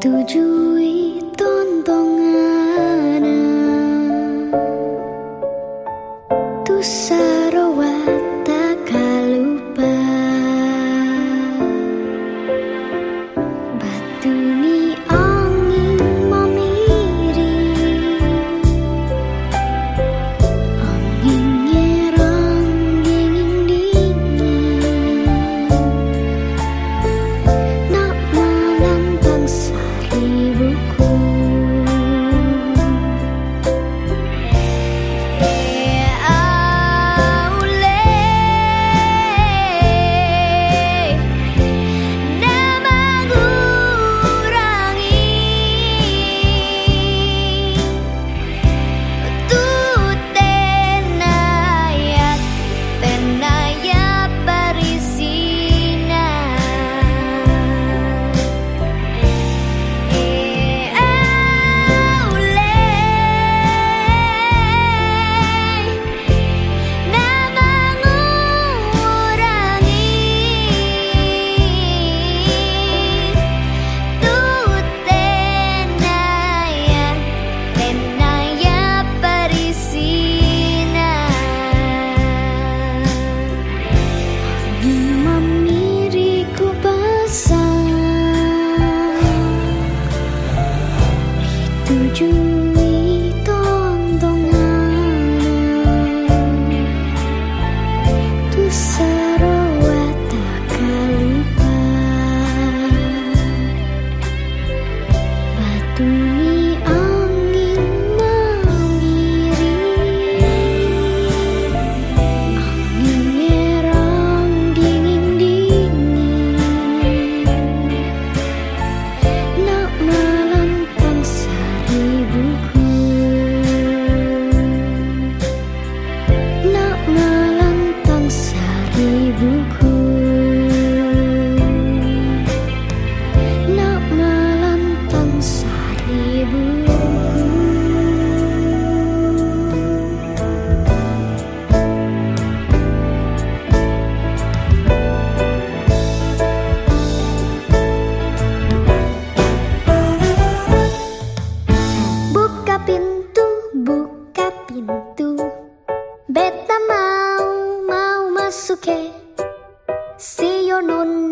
Tujui tontongan Tu sarowa setuju Beta mau mau masuk ke. Nona